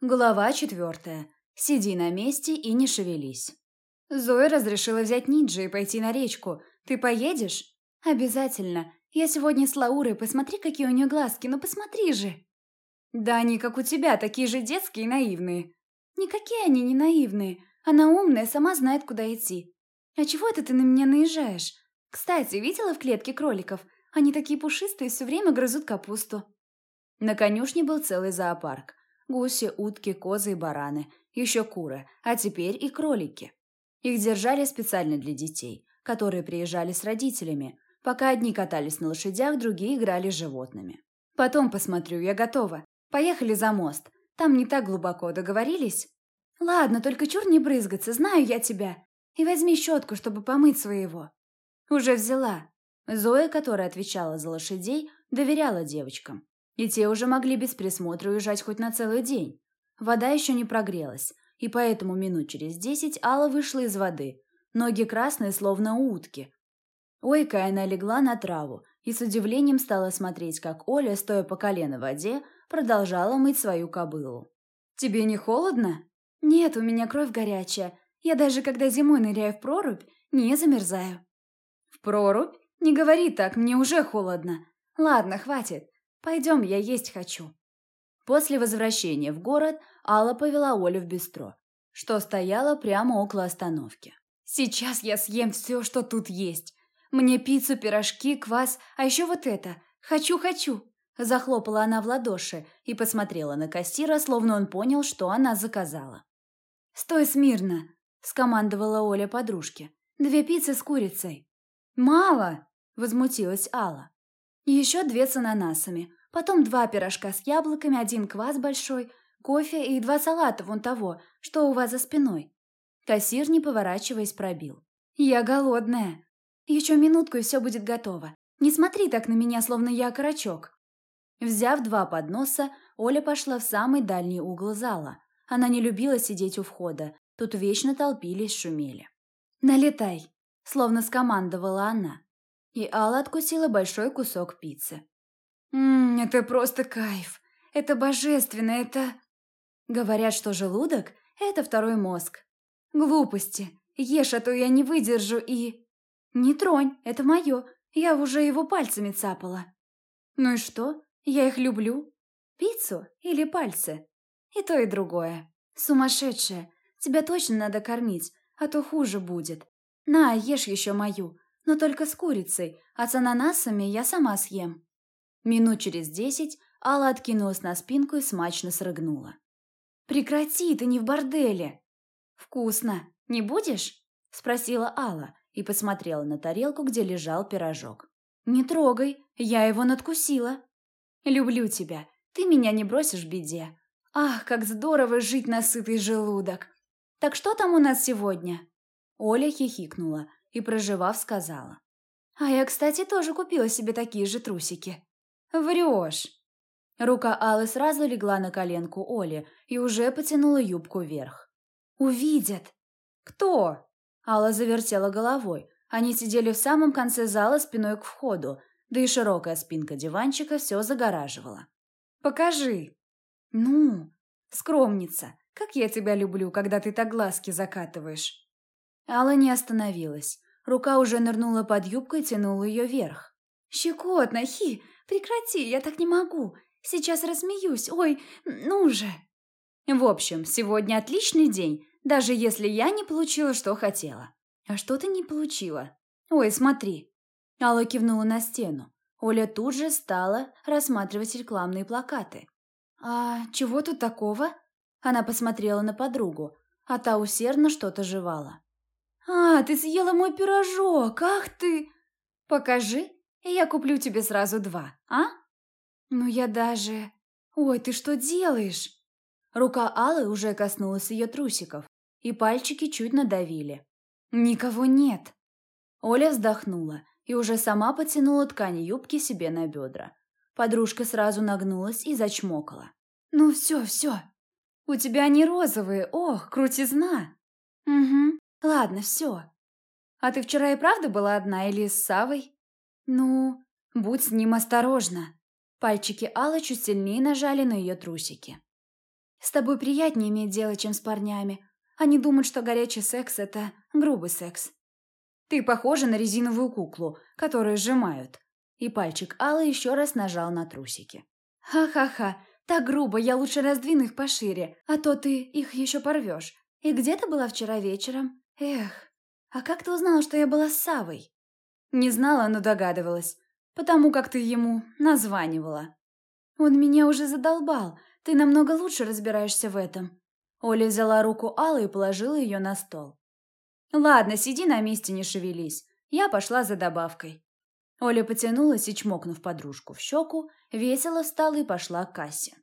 Глава четвертая. Сиди на месте и не шевелись. Зоя разрешила взять Ниджи и пойти на речку. Ты поедешь? Обязательно. Я сегодня с Лаурой, посмотри, какие у нее глазки, ну посмотри же. Да они, как у тебя, такие же детские и наивные. Никакие они не наивные. Она умная, сама знает, куда идти. А чего это ты на меня наезжаешь? Кстати, видела в клетке кроликов? Они такие пушистые, все время грызут капусту. На конюшне был целый зоопарк. Гуси, утки, козы и бараны, еще куры, а теперь и кролики. Их держали специально для детей, которые приезжали с родителями, пока одни катались на лошадях, другие играли с животными. Потом посмотрю, я готова. Поехали за мост. Там не так глубоко, договорились? Ладно, только чур не брызгаться, знаю я тебя. И возьми щетку, чтобы помыть своего. Уже взяла. Зоя, которая отвечала за лошадей, доверяла девочкам. И те уже могли без присмотра уезжать хоть на целый день. Вода еще не прогрелась, и поэтому минут через десять Алла вышла из воды, ноги красные, словно утки. Ойкая она легла на траву и с удивлением стала смотреть, как Оля, стоя по колено в воде, продолжала мыть свою кобылу. «Тебе не холодно?» «Нет, у меня кровь горячая. Я даже когда зимой ныряю в прорубь, не замерзаю». «В прорубь? Не говори так, мне уже холодно. Ладно, хватит. Пойдем, я есть хочу». После возвращения в город Алла повела Олю в бистро, что стояло прямо около остановки. «Сейчас я съем все, что тут есть. Мне пиццу, пирожки, квас, а еще вот это. Хочу, хочу!» Захлопала она в ладоши и посмотрела на кассира, словно он понял, что она заказала. «Стой смирно!» – скомандовала Оля подружке. «Две пиццы с курицей». «Мало!» – возмутилась Алла. Еще две с ананасами, потом два пирожка с яблоками, один квас большой, кофе и два салата вон того, что у вас за спиной. Кассир, не поворачиваясь, пробил. «Я голодная. Еще минутку, и все будет готово. Не смотри так на меня, словно я карачок». Взяв два подноса, Оля пошла в самый дальний угол зала. Она не любила сидеть у входа, тут вечно толпились, шумели. «Налетай!» – словно скомандовала она и Алла откусила большой кусок пиццы. «Ммм, это просто кайф! Это божественно, это...» Говорят, что желудок – это второй мозг. Глупости. Ешь, а то я не выдержу и... Не тронь, это мое. Я уже его пальцами цапала. Ну и что? Я их люблю. Пиццу или пальцы? И то, и другое. Сумасшедшая. Тебя точно надо кормить, а то хуже будет. На, ешь еще мою но только с курицей, а с ананасами я сама съем». Минут через десять Алла откинулась на спинку и смачно срыгнула. «Прекрати, ты не в борделе!» «Вкусно. Не будешь?» – спросила Алла и посмотрела на тарелку, где лежал пирожок. «Не трогай, я его надкусила». «Люблю тебя. Ты меня не бросишь в беде. Ах, как здорово жить на сытый желудок! Так что там у нас сегодня?» Оля хихикнула, и, проживав, сказала. «А я, кстати, тоже купила себе такие же трусики». «Врешь!» Рука Аллы сразу легла на коленку Оли и уже потянула юбку вверх. «Увидят!» «Кто?» Алла завертела головой. Они сидели в самом конце зала спиной к входу, да и широкая спинка диванчика все загораживала. «Покажи!» «Ну, скромница, как я тебя люблю, когда ты так глазки закатываешь!» Алла не остановилась. Рука уже нырнула под юбку и тянула ее вверх. «Щекотно, Хи! Прекрати, я так не могу! Сейчас рассмеюсь! Ой, ну же!» «В общем, сегодня отличный день, даже если я не получила, что хотела». «А что ты не получила?» «Ой, смотри!» Алла кивнула на стену. Оля тут же стала рассматривать рекламные плакаты. «А чего тут такого?» Она посмотрела на подругу, а та усердно что-то жевала. «А, ты съела мой пирожок! Ах ты!» «Покажи, и я куплю тебе сразу два, а?» «Ну я даже...» «Ой, ты что делаешь?» Рука Аллы уже коснулась ее трусиков, и пальчики чуть надавили. «Никого нет!» Оля вздохнула и уже сама потянула ткань юбки себе на бедра. Подружка сразу нагнулась и зачмокала. «Ну все, все. У тебя они розовые, ох, крутизна!» «Угу, Ладно, все. А ты вчера и правда была одна или с Савой? Ну, будь с ним осторожна. Пальчики Аллы чуть сильнее нажали на ее трусики. С тобой приятнее иметь дело, чем с парнями. Они думают, что горячий секс – это грубый секс. Ты похожа на резиновую куклу, которую сжимают. И пальчик Аллы еще раз нажал на трусики. Ха-ха-ха, так грубо, я лучше раздвину их пошире, а то ты их еще порвешь. И где ты была вчера вечером? Эх, а как ты узнала, что я была с Савой? Не знала, но догадывалась, потому как ты ему названивала. Он меня уже задолбал, ты намного лучше разбираешься в этом. Оля взяла руку Аллы и положила ее на стол. «Ладно, сиди на месте, не шевелись. Я пошла за добавкой». Оля потянулась и, чмокнув подружку в щеку, весело встала и пошла к кассе.